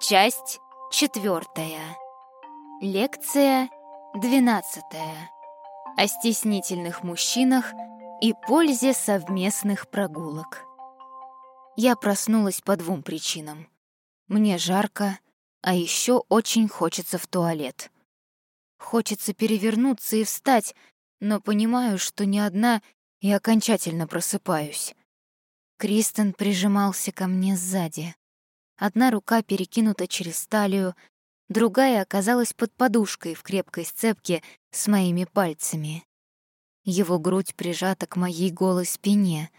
Часть четвертая. Лекция двенадцатая. О стеснительных мужчинах и пользе совместных прогулок. Я проснулась по двум причинам. Мне жарко, а еще очень хочется в туалет. Хочется перевернуться и встать, но понимаю, что не одна и окончательно просыпаюсь. Кристен прижимался ко мне сзади. Одна рука перекинута через талию, другая оказалась под подушкой в крепкой сцепке с моими пальцами. Его грудь прижата к моей голой спине,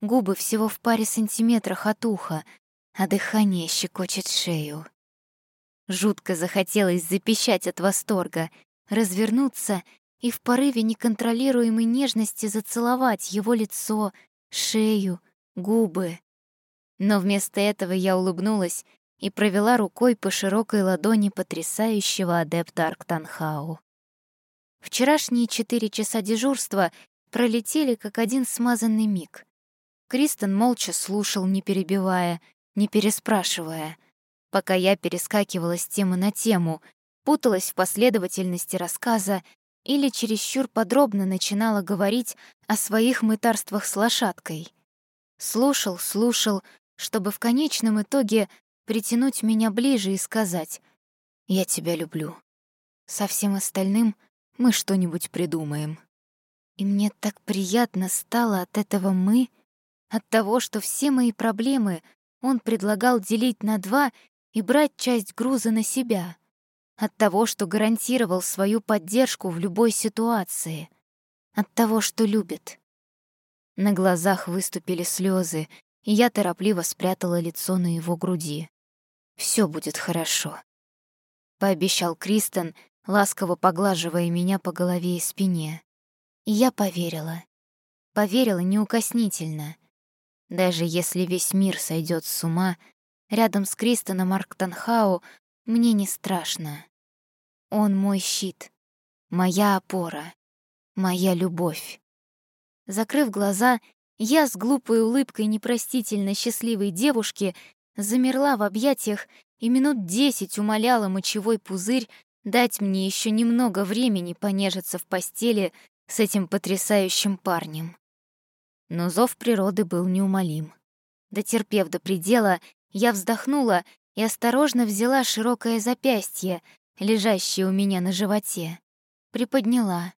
губы всего в паре сантиметрах от уха, а дыхание щекочет шею. Жутко захотелось запищать от восторга, развернуться и в порыве неконтролируемой нежности зацеловать его лицо, шею, губы. Но вместо этого я улыбнулась и провела рукой по широкой ладони потрясающего адепта Арктанхау. Вчерашние четыре часа дежурства пролетели как один смазанный миг. Кристен молча слушал, не перебивая, не переспрашивая, пока я перескакивала с темы на тему, путалась в последовательности рассказа или чересчур подробно начинала говорить о своих мытарствах с лошадкой. Слушал, слушал, чтобы в конечном итоге притянуть меня ближе и сказать «Я тебя люблю». Со всем остальным мы что-нибудь придумаем. И мне так приятно стало от этого «мы», от того, что все мои проблемы он предлагал делить на два и брать часть груза на себя, от того, что гарантировал свою поддержку в любой ситуации, от того, что любит. На глазах выступили слезы, я торопливо спрятала лицо на его груди. Все будет хорошо», — пообещал Кристен, ласково поглаживая меня по голове и спине. Я поверила. Поверила неукоснительно. Даже если весь мир сойдет с ума, рядом с Кристеном Арктанхау мне не страшно. Он мой щит, моя опора, моя любовь. Закрыв глаза, я с глупой улыбкой непростительно счастливой девушки замерла в объятиях и минут десять умоляла мочевой пузырь дать мне еще немного времени понежиться в постели с этим потрясающим парнем. Но зов природы был неумолим. Дотерпев до предела, я вздохнула и осторожно взяла широкое запястье, лежащее у меня на животе. Приподняла,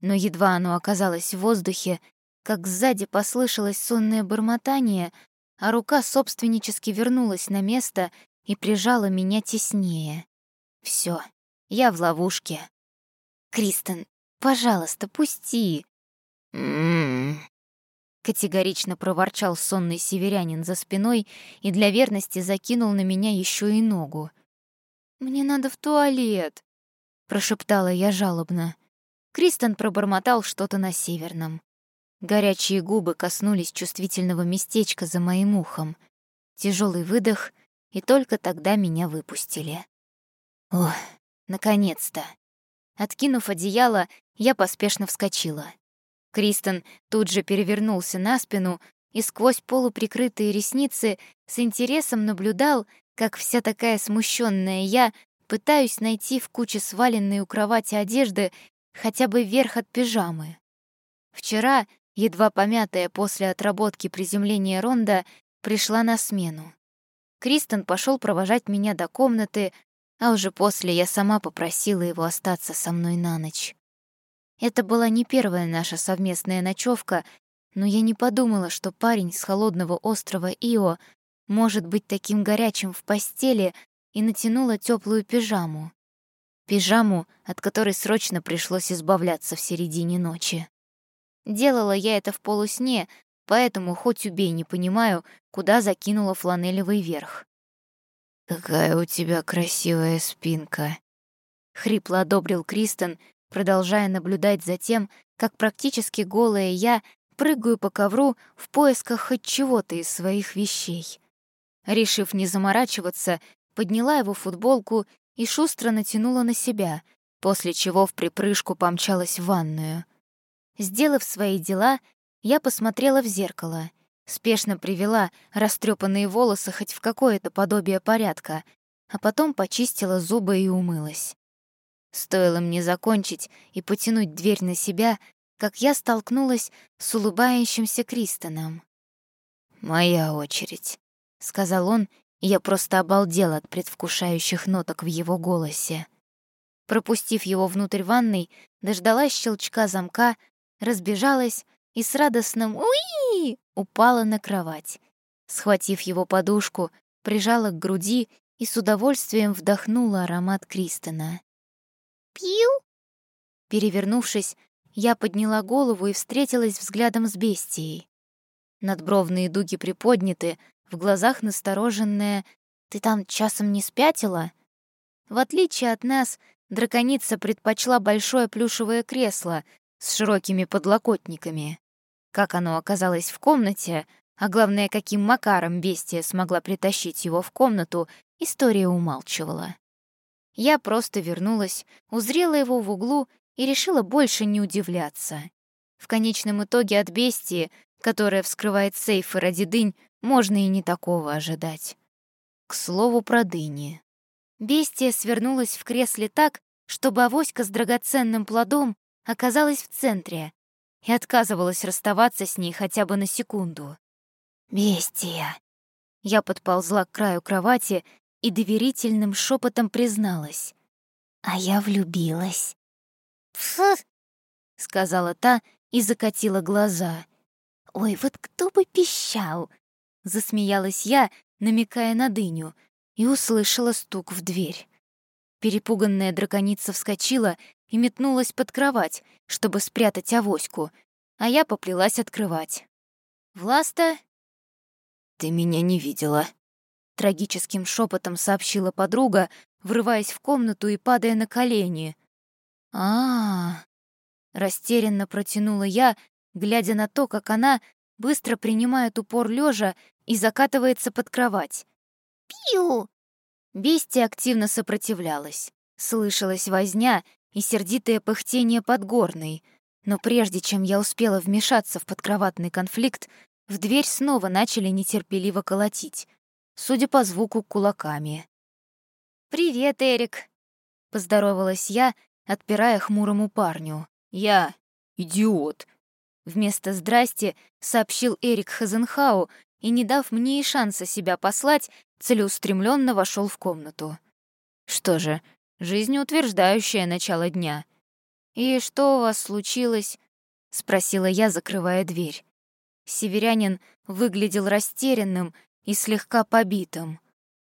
но едва оно оказалось в воздухе, как сзади послышалось сонное бормотание, а рука собственнически вернулась на место и прижала меня теснее. Все, я в ловушке. «Кристен, пожалуйста, пусти!» «М-м-м», категорично проворчал сонный северянин за спиной и для верности закинул на меня еще и ногу. «Мне надо в туалет», — прошептала я жалобно. Кристен пробормотал что-то на северном. Горячие губы коснулись чувствительного местечка за моим ухом. Тяжелый выдох, и только тогда меня выпустили. Ох, наконец-то. Откинув одеяло, я поспешно вскочила. Кристен тут же перевернулся на спину и сквозь полуприкрытые ресницы с интересом наблюдал, как вся такая смущенная я пытаюсь найти в куче сваленной у кровати одежды хотя бы верх от пижамы. Вчера едва помятая после отработки приземления Ронда, пришла на смену. Кристен пошел провожать меня до комнаты, а уже после я сама попросила его остаться со мной на ночь. Это была не первая наша совместная ночевка, но я не подумала, что парень с холодного острова Ио может быть таким горячим в постели и натянула теплую пижаму. Пижаму, от которой срочно пришлось избавляться в середине ночи. Делала я это в полусне, поэтому хоть убей не понимаю, куда закинула фланелевый верх. «Какая у тебя красивая спинка!» — хрипло одобрил Кристен, продолжая наблюдать за тем, как практически голая я прыгаю по ковру в поисках хоть чего-то из своих вещей. Решив не заморачиваться, подняла его футболку и шустро натянула на себя, после чего в припрыжку помчалась в ванную — Сделав свои дела, я посмотрела в зеркало, спешно привела растрепанные волосы хоть в какое-то подобие порядка, а потом почистила зубы и умылась. Стоило мне закончить и потянуть дверь на себя, как я столкнулась с улыбающимся Кристоном. «Моя очередь», — сказал он, и я просто обалдела от предвкушающих ноток в его голосе. Пропустив его внутрь ванной, дождалась щелчка замка, разбежалась и с радостным «Уи!» упала на кровать. Схватив его подушку, прижала к груди и с удовольствием вдохнула аромат Кристона. «Пью!» Перевернувшись, я подняла голову и встретилась взглядом с бестией. Надбровные дуги приподняты, в глазах настороженная «Ты там часом не спятила?» В отличие от нас, драконица предпочла большое плюшевое кресло с широкими подлокотниками. Как оно оказалось в комнате, а главное, каким макаром бестия смогла притащить его в комнату, история умалчивала. Я просто вернулась, узрела его в углу и решила больше не удивляться. В конечном итоге от бестии, которая вскрывает сейфы ради дынь, можно и не такого ожидать. К слову про дыни. Бестия свернулась в кресле так, чтобы авоська с драгоценным плодом оказалась в центре и отказывалась расставаться с ней хотя бы на секунду. «Бестия!» Я подползла к краю кровати и доверительным шепотом призналась. «А я влюбилась». «Пф!» — сказала та и закатила глаза. «Ой, вот кто бы пищал!» — засмеялась я, намекая на дыню, и услышала стук в дверь. Перепуганная драконица вскочила и метнулась под кровать, чтобы спрятать авоську, а я поплелась открывать. «Власта?» «Ты меня не видела», — трагическим шепотом сообщила подруга, врываясь в комнату и падая на колени. а, -а, -а растерянно протянула я, глядя на то, как она быстро принимает упор лежа и закатывается под кровать. «Пью!» Бестия активно сопротивлялась. Слышалась возня и сердитое пыхтение подгорной. Но прежде чем я успела вмешаться в подкроватный конфликт, в дверь снова начали нетерпеливо колотить, судя по звуку, кулаками. «Привет, Эрик!» — поздоровалась я, отпирая хмурому парню. «Я идиот!» Вместо «здрасте» сообщил Эрик Хазенхау и, не дав мне и шанса себя послать, целеустремленно вошел в комнату. Что же, жизнеутверждающее начало дня. «И что у вас случилось?» — спросила я, закрывая дверь. Северянин выглядел растерянным и слегка побитым.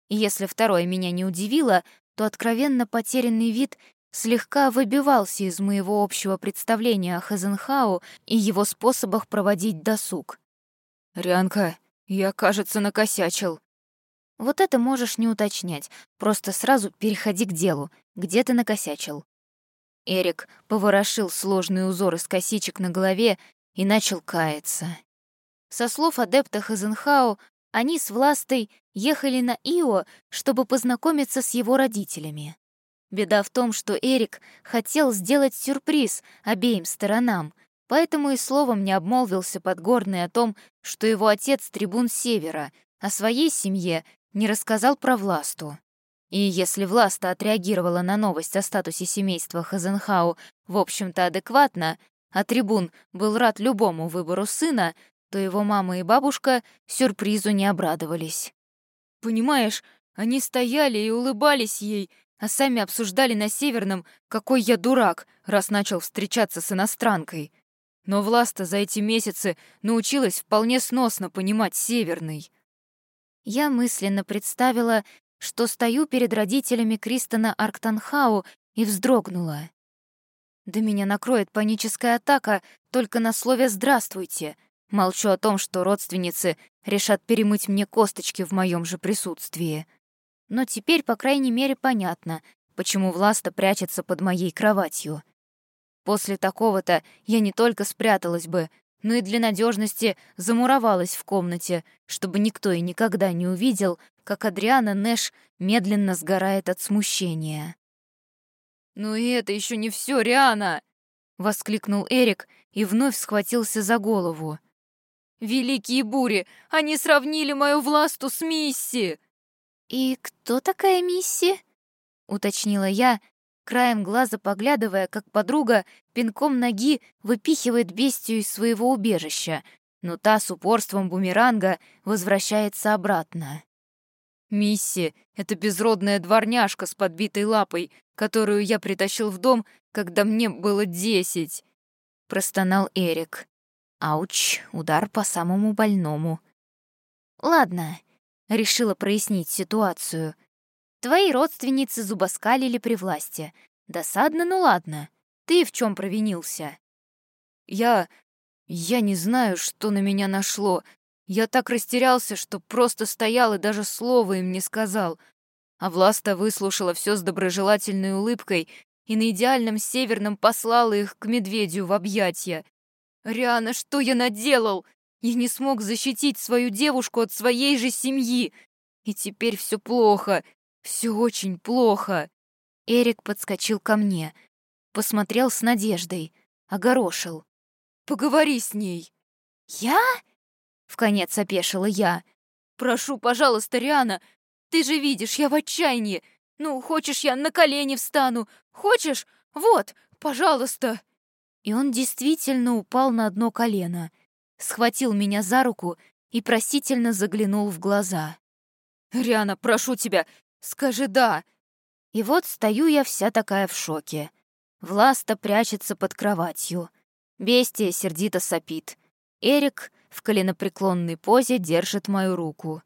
если второе меня не удивило, то откровенно потерянный вид слегка выбивался из моего общего представления о Хазенхау и его способах проводить досуг. «Рянка, я, кажется, накосячил». Вот это можешь не уточнять, просто сразу переходи к делу, где ты накосячил. Эрик поворошил сложный узор из косичек на голове и начал каяться. Со слов адепта Хазенхау, они с Властой ехали на Ио, чтобы познакомиться с его родителями. Беда в том, что Эрик хотел сделать сюрприз обеим сторонам, поэтому и словом не обмолвился Подгорный о том, что его отец — трибун Севера, о своей семье не рассказал про Власту. И если Власта отреагировала на новость о статусе семейства Хазенхау в общем-то адекватно, а трибун был рад любому выбору сына, то его мама и бабушка сюрпризу не обрадовались. «Понимаешь, они стояли и улыбались ей, а сами обсуждали на Северном, какой я дурак, раз начал встречаться с иностранкой. Но Власта за эти месяцы научилась вполне сносно понимать Северный. Я мысленно представила, что стою перед родителями Кристона Арктанхау и вздрогнула. Да меня накроет паническая атака только на слове «здравствуйте». Молчу о том, что родственницы решат перемыть мне косточки в моем же присутствии. Но теперь, по крайней мере, понятно, почему Власта прячется под моей кроватью. После такого-то я не только спряталась бы, но и для надежности замуровалась в комнате, чтобы никто и никогда не увидел, как Адриана Нэш медленно сгорает от смущения. «Ну и это еще не все, Риана!» — воскликнул Эрик и вновь схватился за голову. «Великие бури! Они сравнили мою власту с Мисси!» «И кто такая Мисси?» — уточнила я, краем глаза поглядывая, как подруга пинком ноги выпихивает бестию из своего убежища, но та с упорством бумеранга возвращается обратно. «Мисси — это безродная дворняжка с подбитой лапой, которую я притащил в дом, когда мне было десять», — простонал Эрик. Ауч, удар по самому больному. «Ладно», — решила прояснить ситуацию. «Твои родственницы зубоскалили при власти. Досадно, ну ладно. Ты в чем провинился?» «Я... я не знаю, что на меня нашло. Я так растерялся, что просто стоял и даже слова им не сказал. А Власта выслушала все с доброжелательной улыбкой и на идеальном северном послала их к медведю в объятья. «Риана, что я наделал? Я не смог защитить свою девушку от своей же семьи. И теперь все плохо, все очень плохо». Эрик подскочил ко мне, посмотрел с надеждой, огорошил. «Поговори с ней». «Я?» — вконец опешила я. «Прошу, пожалуйста, Риана, ты же видишь, я в отчаянии. Ну, хочешь, я на колени встану? Хочешь? Вот, пожалуйста!» И он действительно упал на одно колено, схватил меня за руку и просительно заглянул в глаза. «Риана, прошу тебя, скажи «да». И вот стою я вся такая в шоке. Власта прячется под кроватью. Бестия сердито сопит. Эрик в коленопреклонной позе держит мою руку.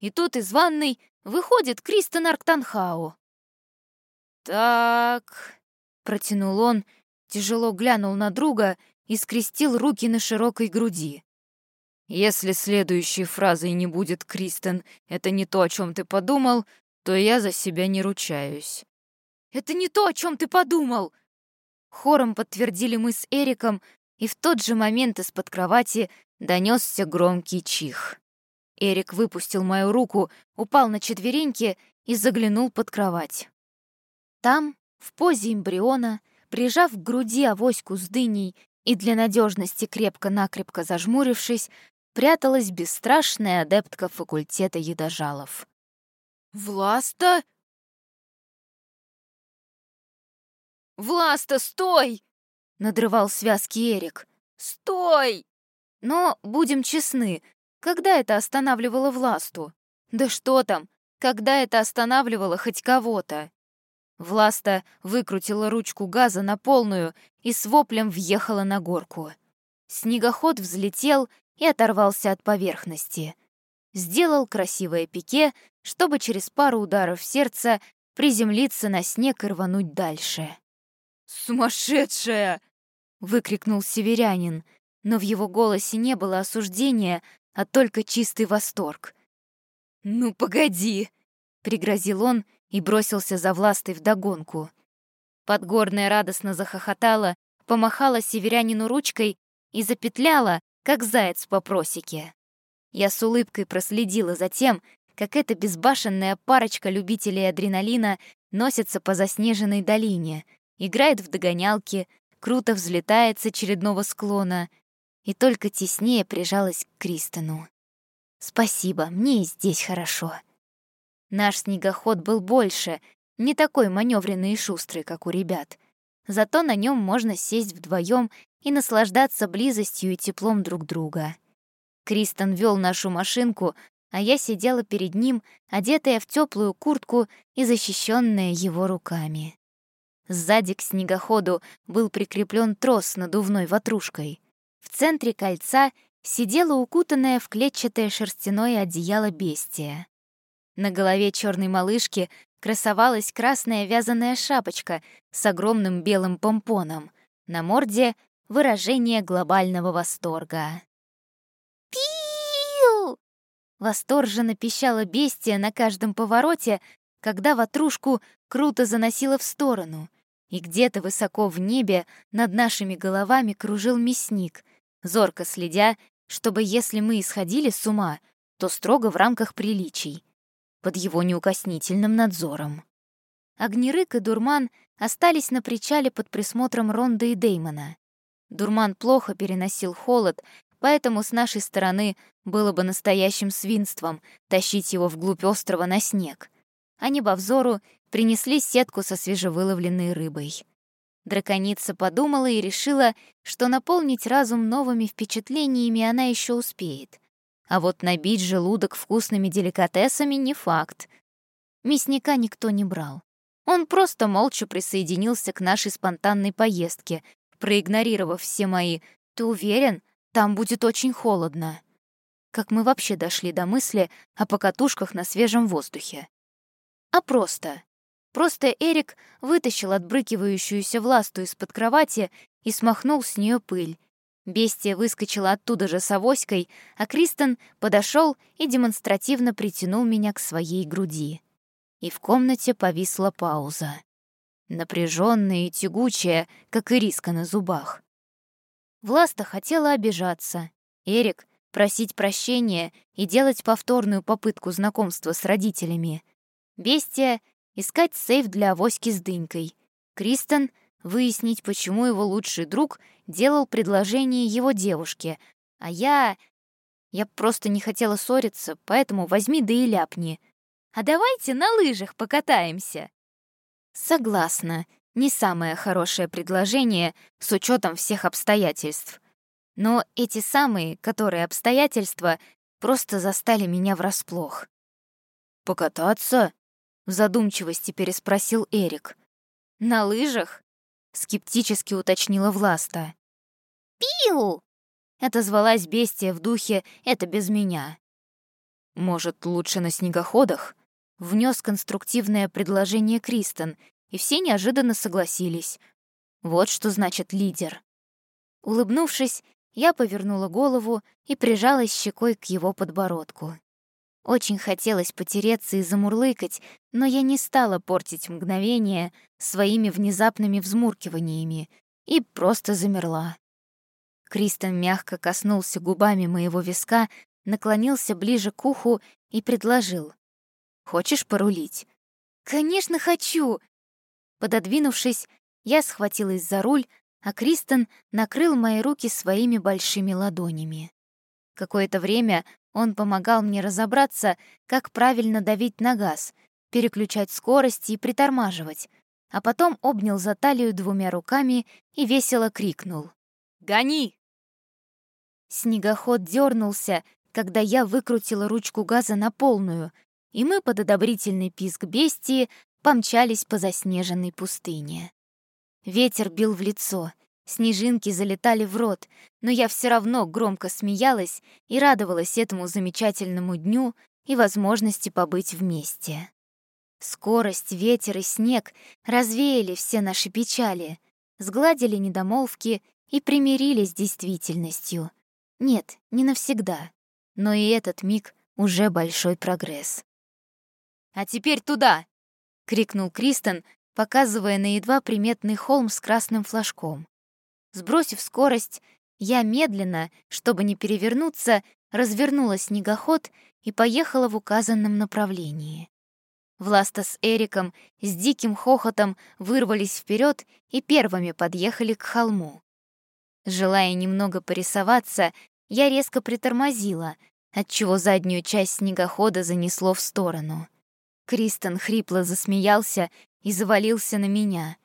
И тут из ванной выходит Кристен Арктанхау. «Так...» — протянул он, тяжело глянул на друга и скрестил руки на широкой груди. «Если следующей фразой не будет «Кристен, это не то, о чем ты подумал», то я за себя не ручаюсь». «Это не то, о чем ты подумал!» Хором подтвердили мы с Эриком, и в тот же момент из-под кровати донесся громкий чих. Эрик выпустил мою руку, упал на четвереньки и заглянул под кровать. Там, в позе эмбриона, прижав к груди авоську с дыней и для надежности крепко-накрепко зажмурившись, пряталась бесстрашная адептка факультета едожалов. «Власта?» «Власта, стой!» — надрывал связки Эрик. «Стой!» Но, будем честны, когда это останавливало Власту? Да что там, когда это останавливало хоть кого-то? Власта выкрутила ручку газа на полную и с воплем въехала на горку. Снегоход взлетел и оторвался от поверхности. Сделал красивое пике, чтобы через пару ударов сердца приземлиться на снег и рвануть дальше. «Сумасшедшая!» — выкрикнул северянин, но в его голосе не было осуждения, а только чистый восторг. «Ну, погоди!» — пригрозил он и бросился за властой вдогонку. Подгорная радостно захохотала, помахала северянину ручкой и запетляла, как заяц по просеке. Я с улыбкой проследила за тем, как эта безбашенная парочка любителей адреналина носится по заснеженной долине, играет в догонялки, круто взлетает с очередного склона и только теснее прижалась к Кристену. «Спасибо, мне и здесь хорошо». Наш снегоход был больше, не такой маневренный и шустрый, как у ребят. Зато на нем можно сесть вдвоем и наслаждаться близостью и теплом друг друга. Кристен вел нашу машинку, а я сидела перед ним, одетая в теплую куртку и защищенная его руками. Сзади к снегоходу был прикреплен трос надувной ватрушкой. В центре кольца сидела укутанная в клетчатое шерстяное одеяло бестия. На голове черной малышки красовалась красная вязаная шапочка с огромным белым помпоном. На морде — выражение глобального восторга. Восторженно пищала бестия на каждом повороте, когда ватрушку круто заносило в сторону, и где-то высоко в небе над нашими головами кружил мясник, зорко следя, чтобы если мы исходили с ума, то строго в рамках приличий под его неукоснительным надзором. Огнерык и Дурман остались на причале под присмотром Ронда и Деймона. Дурман плохо переносил холод, поэтому с нашей стороны было бы настоящим свинством тащить его вглубь острова на снег. А небовзору принесли сетку со свежевыловленной рыбой. Драконица подумала и решила, что наполнить разум новыми впечатлениями она еще успеет. А вот набить желудок вкусными деликатесами не факт. Мясника никто не брал. Он просто молча присоединился к нашей спонтанной поездке, проигнорировав все мои «Ты уверен? Там будет очень холодно». Как мы вообще дошли до мысли о покатушках на свежем воздухе? А просто. Просто Эрик вытащил отбрыкивающуюся власту из-под кровати и смахнул с нее пыль. Бестия выскочила оттуда же с авоськой, а Кристен подошел и демонстративно притянул меня к своей груди. И в комнате повисла пауза. Напряженная и тягучая, как и риска на зубах. Власта хотела обижаться. Эрик — просить прощения и делать повторную попытку знакомства с родителями. Бестия искать сейф для авоськи с дынькой. Кристен — выяснить, почему его лучший друг делал предложение его девушке, а я... Я просто не хотела ссориться, поэтому возьми да и ляпни. А давайте на лыжах покатаемся. Согласна, не самое хорошее предложение с учетом всех обстоятельств. Но эти самые, которые обстоятельства, просто застали меня врасплох. «Покататься?» В задумчивости переспросил Эрик. «На лыжах?» — скептически уточнила Власта. «Пиу!» — отозвалась бестия в духе «это без меня». «Может, лучше на снегоходах?» — внес конструктивное предложение Кристен, и все неожиданно согласились. Вот что значит лидер. Улыбнувшись, я повернула голову и прижалась щекой к его подбородку. Очень хотелось потереться и замурлыкать, но я не стала портить мгновение своими внезапными взмуркиваниями и просто замерла. Кристен мягко коснулся губами моего виска, наклонился ближе к уху и предложил. «Хочешь порулить?» «Конечно хочу!» Пододвинувшись, я схватилась за руль, а Кристен накрыл мои руки своими большими ладонями. Какое-то время он помогал мне разобраться, как правильно давить на газ, переключать скорость и притормаживать, а потом обнял за талию двумя руками и весело крикнул. «Гони!» Снегоход дернулся, когда я выкрутила ручку газа на полную, и мы под одобрительный писк бестии помчались по заснеженной пустыне. Ветер бил в лицо — Снежинки залетали в рот, но я все равно громко смеялась и радовалась этому замечательному дню и возможности побыть вместе. Скорость, ветер и снег развеяли все наши печали, сгладили недомолвки и примирились с действительностью. Нет, не навсегда, но и этот миг уже большой прогресс. «А теперь туда!» — крикнул Кристен, показывая на едва приметный холм с красным флажком. Сбросив скорость, я медленно, чтобы не перевернуться, развернула снегоход и поехала в указанном направлении. Власта с Эриком с диким хохотом вырвались вперед и первыми подъехали к холму. Желая немного порисоваться, я резко притормозила, отчего заднюю часть снегохода занесло в сторону. Кристен хрипло засмеялся и завалился на меня.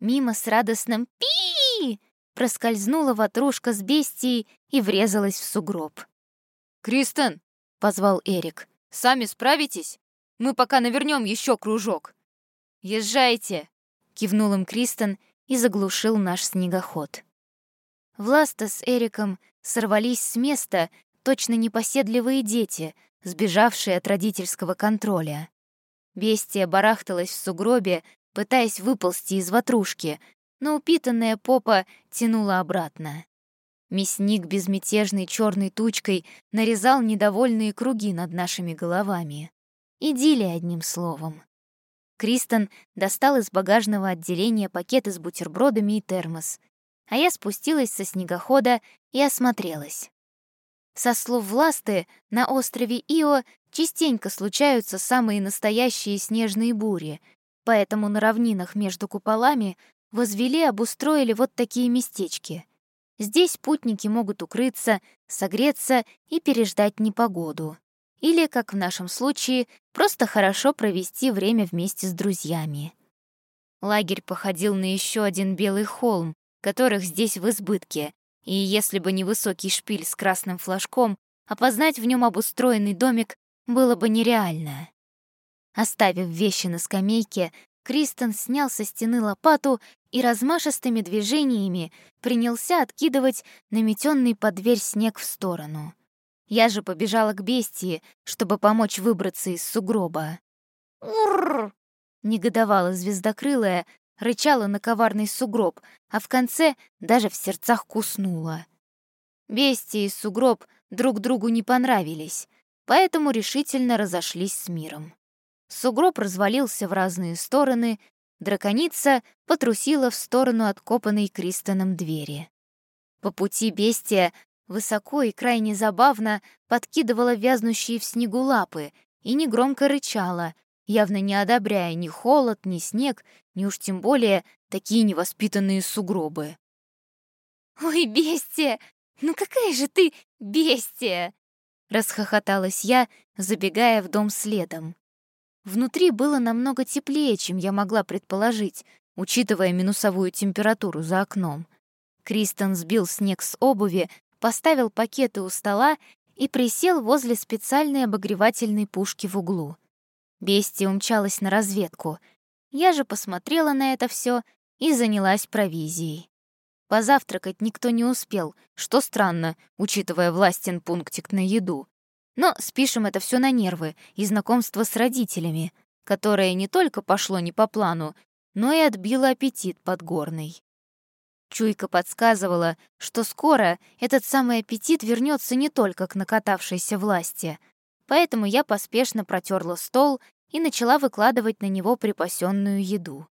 Мимо с радостным «Пи!» проскользнула ватрушка с бестией и врезалась в сугроб. «Кристен!» — позвал Эрик. «Сами справитесь? Мы пока навернем еще кружок». «Езжайте!» — кивнул им Кристен и заглушил наш снегоход. Власта с Эриком сорвались с места, точно непоседливые дети, сбежавшие от родительского контроля. Бестия барахталась в сугробе, пытаясь выползти из ватрушки, но упитанная попа тянула обратно. Мясник безмятежной черной тучкой нарезал недовольные круги над нашими головами. Идиллия одним словом. Кристен достал из багажного отделения пакеты с бутербродами и термос, а я спустилась со снегохода и осмотрелась. Со слов Власты, на острове Ио частенько случаются самые настоящие снежные бури, поэтому на равнинах между куполами возвели, обустроили вот такие местечки. Здесь путники могут укрыться, согреться и переждать непогоду. Или, как в нашем случае, просто хорошо провести время вместе с друзьями. Лагерь походил на еще один белый холм, которых здесь в избытке, и если бы не высокий шпиль с красным флажком, опознать в нем обустроенный домик было бы нереально. Оставив вещи на скамейке, Кристен снял со стены лопату и размашистыми движениями принялся откидывать наметенный под дверь снег в сторону. Я же побежала к бестии, чтобы помочь выбраться из сугроба. «Уррр!» — негодовала звездокрылая, рычала на коварный сугроб, а в конце даже в сердцах куснула. Бестия и сугроб друг другу не понравились, поэтому решительно разошлись с миром. Сугроб развалился в разные стороны, драконица потрусила в сторону откопанной Кристоном двери. По пути бестия высоко и крайне забавно подкидывала вязнущие в снегу лапы и негромко рычала, явно не одобряя ни холод, ни снег, ни уж тем более такие невоспитанные сугробы. «Ой, бестия! Ну какая же ты бестия!» Расхохоталась я, забегая в дом следом. Внутри было намного теплее, чем я могла предположить, учитывая минусовую температуру за окном. Кристен сбил снег с обуви, поставил пакеты у стола и присел возле специальной обогревательной пушки в углу. Бестия умчалась на разведку. Я же посмотрела на это все и занялась провизией. Позавтракать никто не успел, что странно, учитывая властен пунктик на еду. Но спишем это все на нервы и знакомство с родителями, которое не только пошло не по плану, но и отбило аппетит подгорный. Чуйка подсказывала, что скоро этот самый аппетит вернется не только к накатавшейся власти, поэтому я поспешно протерла стол и начала выкладывать на него припасенную еду.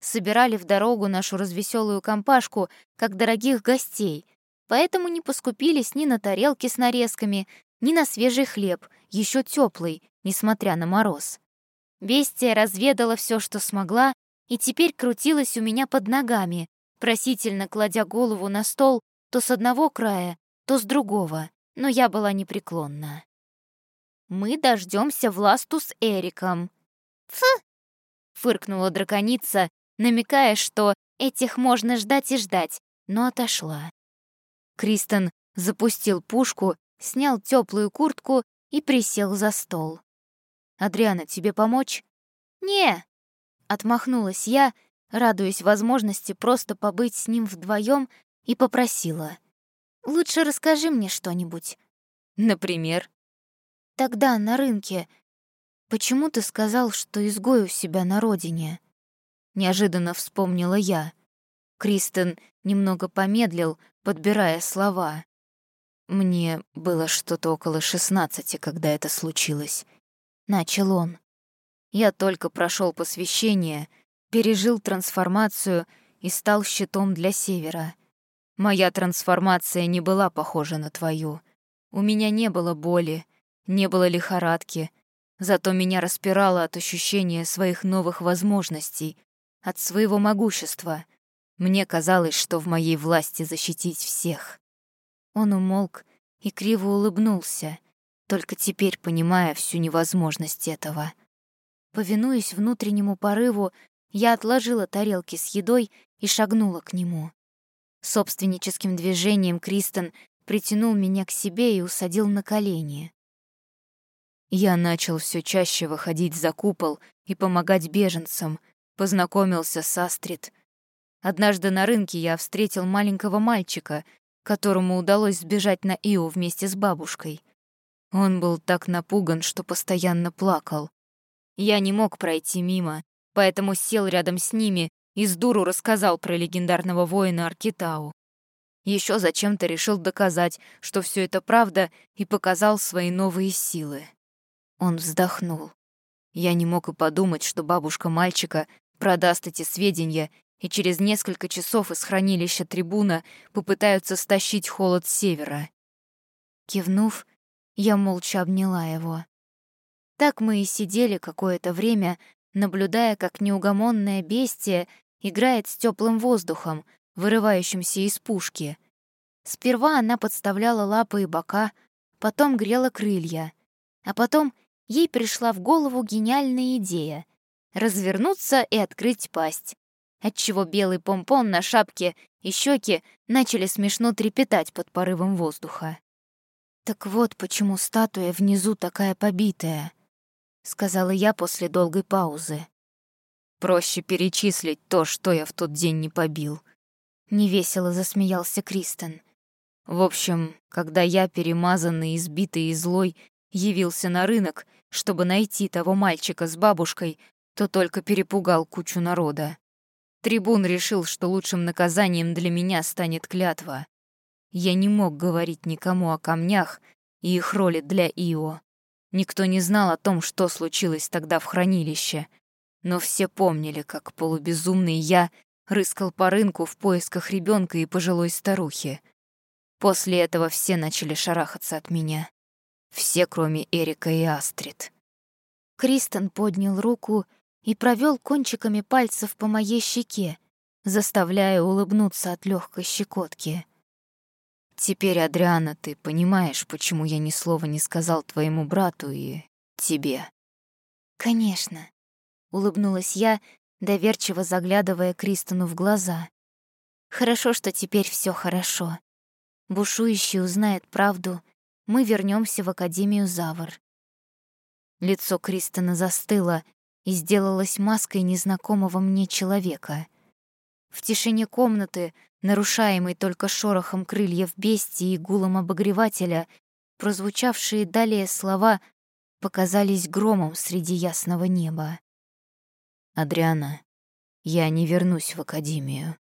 Собирали в дорогу нашу развеселую компашку, как дорогих гостей, поэтому не поскупились ни на тарелки с нарезками, ни на свежий хлеб, еще теплый, несмотря на мороз. Бестия разведала все, что смогла, и теперь крутилась у меня под ногами, просительно кладя голову на стол то с одного края, то с другого, но я была непреклонна. «Мы дождемся Власту с Эриком». «Фу!» — фыркнула драконица, намекая, что этих можно ждать и ждать, но отошла. Кристен запустил пушку снял теплую куртку и присел за стол. «Адриана, тебе помочь?» «Не!» — отмахнулась я, радуясь возможности просто побыть с ним вдвоем, и попросила. «Лучше расскажи мне что-нибудь». «Например?» «Тогда на рынке. Почему ты сказал, что изгой у себя на родине?» Неожиданно вспомнила я. Кристен немного помедлил, подбирая слова. Мне было что-то около шестнадцати, когда это случилось. Начал он. Я только прошел посвящение, пережил трансформацию и стал щитом для Севера. Моя трансформация не была похожа на твою. У меня не было боли, не было лихорадки, зато меня распирало от ощущения своих новых возможностей, от своего могущества. Мне казалось, что в моей власти защитить всех. Он умолк и криво улыбнулся, только теперь понимая всю невозможность этого. Повинуясь внутреннему порыву, я отложила тарелки с едой и шагнула к нему. Собственническим движением Кристен притянул меня к себе и усадил на колени. Я начал все чаще выходить за купол и помогать беженцам, познакомился с Астрид. Однажды на рынке я встретил маленького мальчика, которому удалось сбежать на Ио вместе с бабушкой. Он был так напуган, что постоянно плакал. Я не мог пройти мимо, поэтому сел рядом с ними и с дуру рассказал про легендарного воина Аркитау. Еще зачем-то решил доказать, что все это правда, и показал свои новые силы. Он вздохнул. Я не мог и подумать, что бабушка мальчика продаст эти сведения и через несколько часов из хранилища трибуна попытаются стащить холод с севера. Кивнув, я молча обняла его. Так мы и сидели какое-то время, наблюдая, как неугомонное бестие играет с теплым воздухом, вырывающимся из пушки. Сперва она подставляла лапы и бока, потом грела крылья, а потом ей пришла в голову гениальная идея — развернуться и открыть пасть, отчего белый помпон на шапке и щеки начали смешно трепетать под порывом воздуха. «Так вот почему статуя внизу такая побитая», — сказала я после долгой паузы. «Проще перечислить то, что я в тот день не побил», — невесело засмеялся Кристен. «В общем, когда я, перемазанный, избитый и злой, явился на рынок, чтобы найти того мальчика с бабушкой, то только перепугал кучу народа. Трибун решил, что лучшим наказанием для меня станет клятва. Я не мог говорить никому о камнях и их роли для Ио. Никто не знал о том, что случилось тогда в хранилище, но все помнили, как полубезумный я рыскал по рынку в поисках ребенка и пожилой старухи. После этого все начали шарахаться от меня. Все, кроме Эрика и Астрид. Кристен поднял руку и провел кончиками пальцев по моей щеке, заставляя улыбнуться от легкой щекотки. «Теперь, Адриана, ты понимаешь, почему я ни слова не сказал твоему брату и тебе?» «Конечно», — улыбнулась я, доверчиво заглядывая Кристону в глаза. «Хорошо, что теперь все хорошо. Бушующий узнает правду, мы вернемся в Академию Завр». Лицо Кристона застыло, и сделалась маской незнакомого мне человека. В тишине комнаты, нарушаемой только шорохом крыльев бестии и гулом обогревателя, прозвучавшие далее слова показались громом среди ясного неба. «Адриана, я не вернусь в академию».